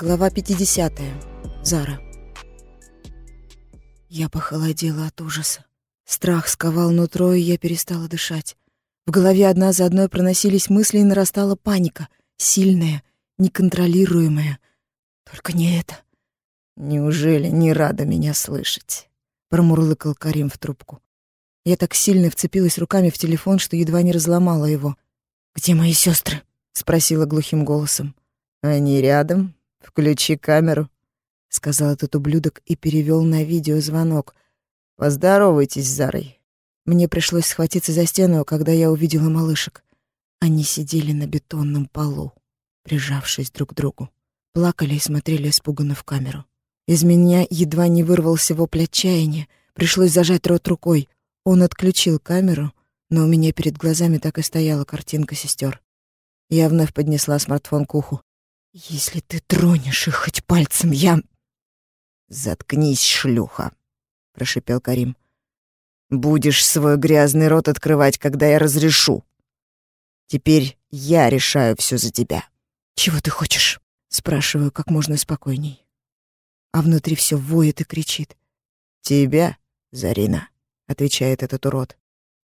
Глава 50. Зара. Я похолодела от ужаса. Страх сковал нутро, и я перестала дышать. В голове одна за одной проносились мысли, и нарастала паника. Сильная, неконтролируемая. Только не это. «Неужели не рада меня слышать?» — промурлыкал Карим в трубку. Я так сильно вцепилась руками в телефон, что едва не разломала его. «Где мои сестры? спросила глухим голосом. «Они рядом. Включи камеру», — сказал этот ублюдок и перевел на видеозвонок. «Поздоровайтесь с Зарой». Мне пришлось схватиться за стену, когда я увидела малышек. Они сидели на бетонном полу, прижавшись друг к другу. Плакали и смотрели испуганно в камеру. Из меня едва не вырвался вопль отчаяния. Пришлось зажать рот рукой. Он отключил камеру, но у меня перед глазами так и стояла картинка сестер. Я вновь поднесла смартфон к уху. «Если ты тронешь их хоть пальцем, я...» «Заткнись, шлюха», — прошипел Карим. «Будешь свой грязный рот открывать, когда я разрешу. Теперь я решаю все за тебя». «Чего ты хочешь?» — спрашиваю как можно спокойней а внутри все воет и кричит. «Тебя, Зарина», — отвечает этот урод.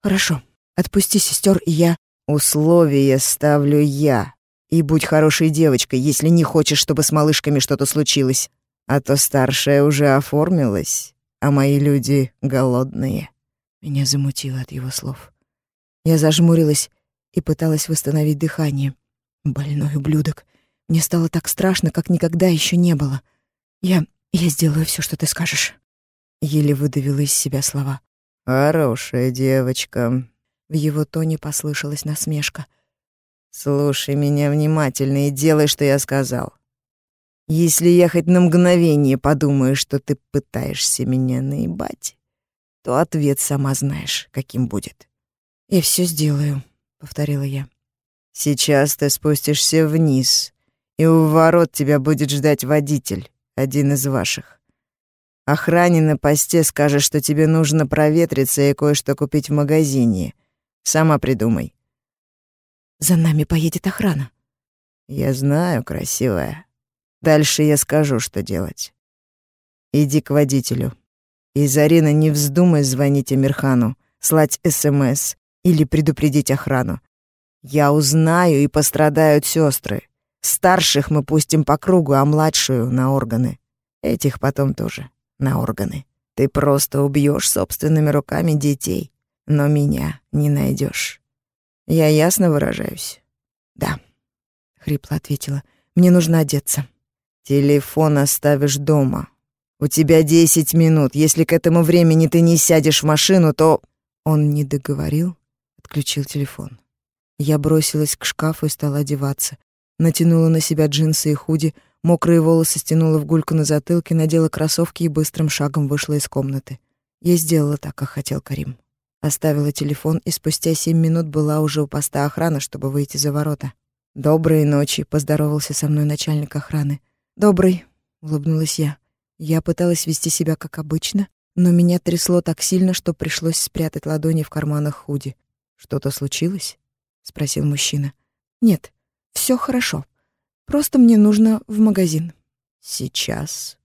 «Хорошо, отпусти сестер, и я...» «Условия ставлю я. И будь хорошей девочкой, если не хочешь, чтобы с малышками что-то случилось. А то старшая уже оформилась, а мои люди голодные». Меня замутило от его слов. Я зажмурилась и пыталась восстановить дыхание. Больной ублюдок. Мне стало так страшно, как никогда еще не было. Я... я сделаю все, что ты скажешь. Еле выдавила из себя слова. Хорошая девочка. В его тоне послышалась насмешка. Слушай меня внимательно и делай, что я сказал. Если я хоть на мгновение подумаю, что ты пытаешься меня наебать, то ответ сама знаешь, каким будет. «Я все сделаю», — повторила я. «Сейчас ты спустишься вниз, и у ворот тебя будет ждать водитель один из ваших. Охране на посте скажешь, что тебе нужно проветриться и кое-что купить в магазине. Сама придумай. За нами поедет охрана. Я знаю, красивая. Дальше я скажу, что делать. Иди к водителю. И, Зарина, не вздумай звонить Амирхану, слать СМС или предупредить охрану. Я узнаю, и пострадают сестры. Старших мы пустим по кругу, а младшую — на органы. Этих потом тоже на органы. Ты просто убьешь собственными руками детей, но меня не найдешь. Я ясно выражаюсь? Да, — хрипло ответила. Мне нужно одеться. Телефон оставишь дома. У тебя десять минут. Если к этому времени ты не сядешь в машину, то... Он не договорил, отключил телефон. Я бросилась к шкафу и стала одеваться натянула на себя джинсы и худи, мокрые волосы стянула в гульку на затылке, надела кроссовки и быстрым шагом вышла из комнаты. Я сделала так, как хотел Карим. Оставила телефон и спустя семь минут была уже у поста охраны, чтобы выйти за ворота. «Доброй ночи», — поздоровался со мной начальник охраны. «Добрый», — улыбнулась я. Я пыталась вести себя как обычно, но меня трясло так сильно, что пришлось спрятать ладони в карманах худи. «Что-то случилось?» — спросил мужчина. «Нет», все хорошо. Просто мне нужно в магазин. Сейчас?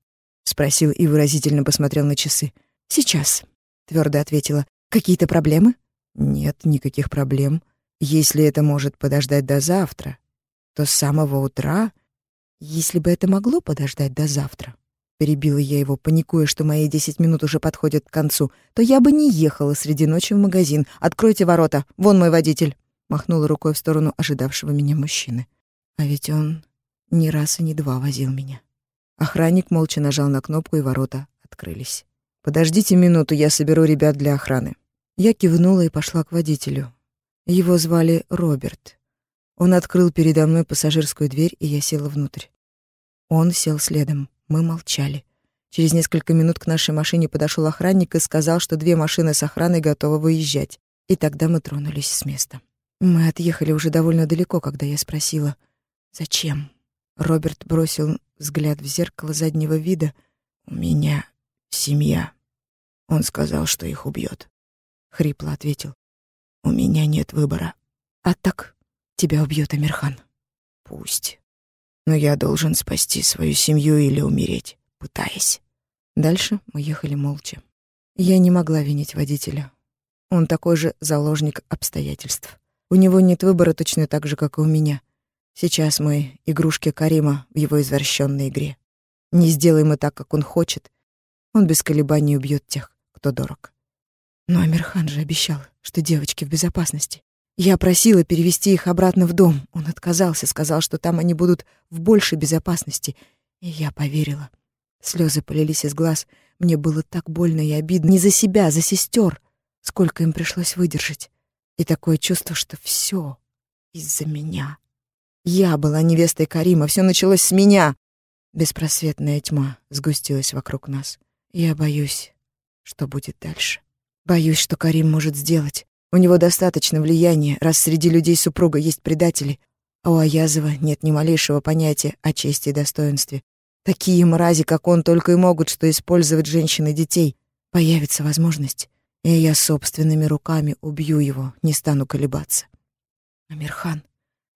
спросил и выразительно посмотрел на часы. Сейчас, твердо ответила. Какие-то проблемы? Нет, никаких проблем. Если это может подождать до завтра, то с самого утра, если бы это могло подождать до завтра, перебила я его, паникуя, что мои десять минут уже подходят к концу, то я бы не ехала среди ночи в магазин. Откройте ворота. Вон мой водитель махнула рукой в сторону ожидавшего меня мужчины. А ведь он ни раз и не два возил меня. Охранник молча нажал на кнопку, и ворота открылись. «Подождите минуту, я соберу ребят для охраны». Я кивнула и пошла к водителю. Его звали Роберт. Он открыл передо мной пассажирскую дверь, и я села внутрь. Он сел следом. Мы молчали. Через несколько минут к нашей машине подошел охранник и сказал, что две машины с охраной готовы выезжать. И тогда мы тронулись с места. Мы отъехали уже довольно далеко, когда я спросила, «Зачем?» Роберт бросил взгляд в зеркало заднего вида. «У меня семья». Он сказал, что их убьет. Хрипло ответил. «У меня нет выбора». «А так тебя убьет Амирхан». «Пусть». Но я должен спасти свою семью или умереть, пытаясь. Дальше мы ехали молча. Я не могла винить водителя. Он такой же заложник обстоятельств. У него нет выбора точно так же, как и у меня. Сейчас мы игрушки Карима в его извращенной игре. Не сделаем мы так, как он хочет. Он без колебаний убьет тех, кто дорог. Но Амирхан же обещал, что девочки в безопасности. Я просила перевести их обратно в дом. Он отказался, сказал, что там они будут в большей безопасности. И я поверила. Слезы полились из глаз. Мне было так больно и обидно. Не за себя, за сестер. Сколько им пришлось выдержать. И такое чувство, что все из-за меня. Я была невестой Карима, все началось с меня. Беспросветная тьма сгустилась вокруг нас. Я боюсь, что будет дальше. Боюсь, что Карим может сделать. У него достаточно влияния, раз среди людей супруга есть предатели, а у Аязова нет ни малейшего понятия о чести и достоинстве. Такие мрази, как он, только и могут что использовать женщин и детей. Появится возможность, и я собственными руками убью его, не стану колебаться. Амирхан,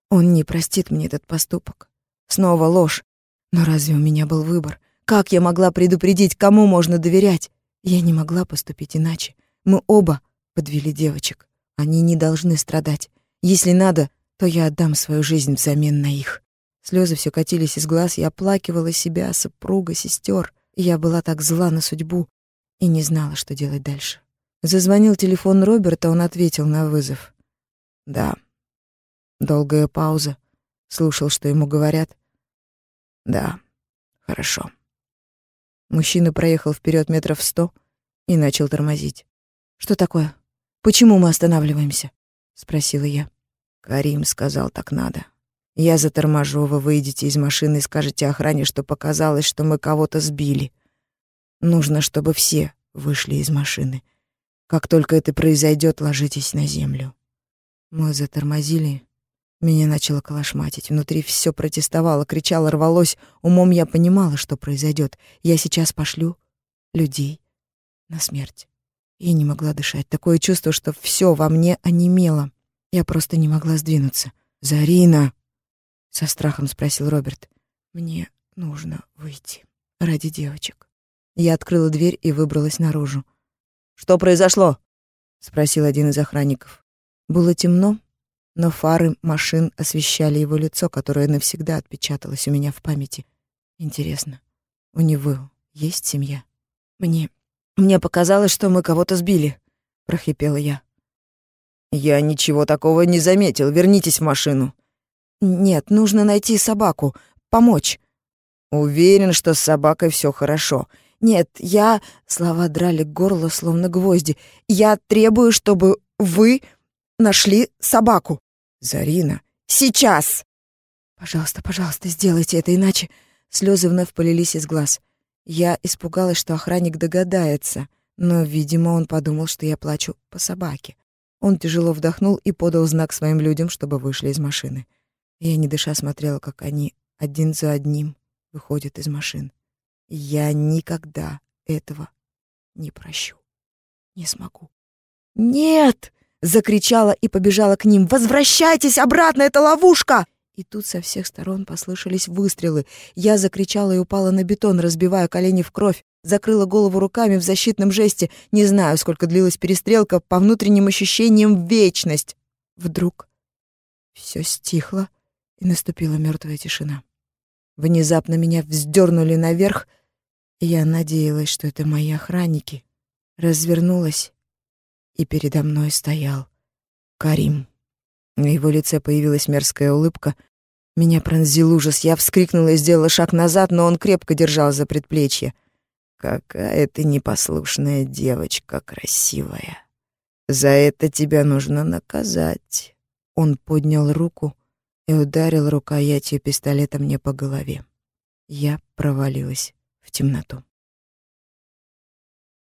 он не простит мне этот поступок. Снова ложь. Но разве у меня был выбор? Как я могла предупредить, кому можно доверять? Я не могла поступить иначе. Мы оба подвели девочек. Они не должны страдать. Если надо, то я отдам свою жизнь взамен на их. Слезы все катились из глаз, я оплакивала себя, супруга, сестер. Я была так зла на судьбу и не знала, что делать дальше. Зазвонил телефон Роберта, он ответил на вызов. «Да». Долгая пауза. Слушал, что ему говорят. «Да, хорошо». Мужчина проехал вперед метров сто и начал тормозить. «Что такое? Почему мы останавливаемся?» — спросила я. Карим сказал, так надо. Я заторможу, вы выйдете из машины и скажете охране, что показалось, что мы кого-то сбили. Нужно, чтобы все вышли из машины. Как только это произойдет, ложитесь на землю. Мы затормозили. Меня начало колошматить. Внутри все протестовало, кричало, рвалось. Умом я понимала, что произойдет. Я сейчас пошлю людей на смерть. Я не могла дышать. Такое чувство, что все во мне онемело. Я просто не могла сдвинуться. «Зарина!» — со страхом спросил Роберт. «Мне нужно выйти. Ради девочек». Я открыла дверь и выбралась наружу. «Что произошло?» — спросил один из охранников. Было темно, но фары машин освещали его лицо, которое навсегда отпечаталось у меня в памяти. Интересно, у него есть семья? Мне... Мне показалось, что мы кого-то сбили, — прохрипела я. «Я ничего такого не заметил. Вернитесь в машину», «Нет, нужно найти собаку, помочь». «Уверен, что с собакой все хорошо». «Нет, я...» — слова драли горло, словно гвозди. «Я требую, чтобы вы нашли собаку». «Зарина». «Сейчас!» «Пожалуйста, пожалуйста, сделайте это, иначе...» Слезы вновь полились из глаз. Я испугалась, что охранник догадается, но, видимо, он подумал, что я плачу по собаке. Он тяжело вдохнул и подал знак своим людям, чтобы вышли из машины. Я, не дыша, смотрела, как они один за одним выходят из машин. Я никогда этого не прощу. Не смогу. «Нет!» — закричала и побежала к ним. «Возвращайтесь обратно, это ловушка!» И тут со всех сторон послышались выстрелы. Я закричала и упала на бетон, разбивая колени в кровь. Закрыла голову руками в защитном жесте. Не знаю, сколько длилась перестрелка, по внутренним ощущениям вечность. Вдруг все стихло и наступила мертвая тишина. Внезапно меня вздернули наверх, и я надеялась, что это мои охранники. Развернулась, и передо мной стоял Карим. На его лице появилась мерзкая улыбка. Меня пронзил ужас. Я вскрикнула и сделала шаг назад, но он крепко держал за предплечье. «Какая ты непослушная девочка красивая! За это тебя нужно наказать!» Он поднял руку, и ударил рукоятью пистолета мне по голове. Я провалилась в темноту.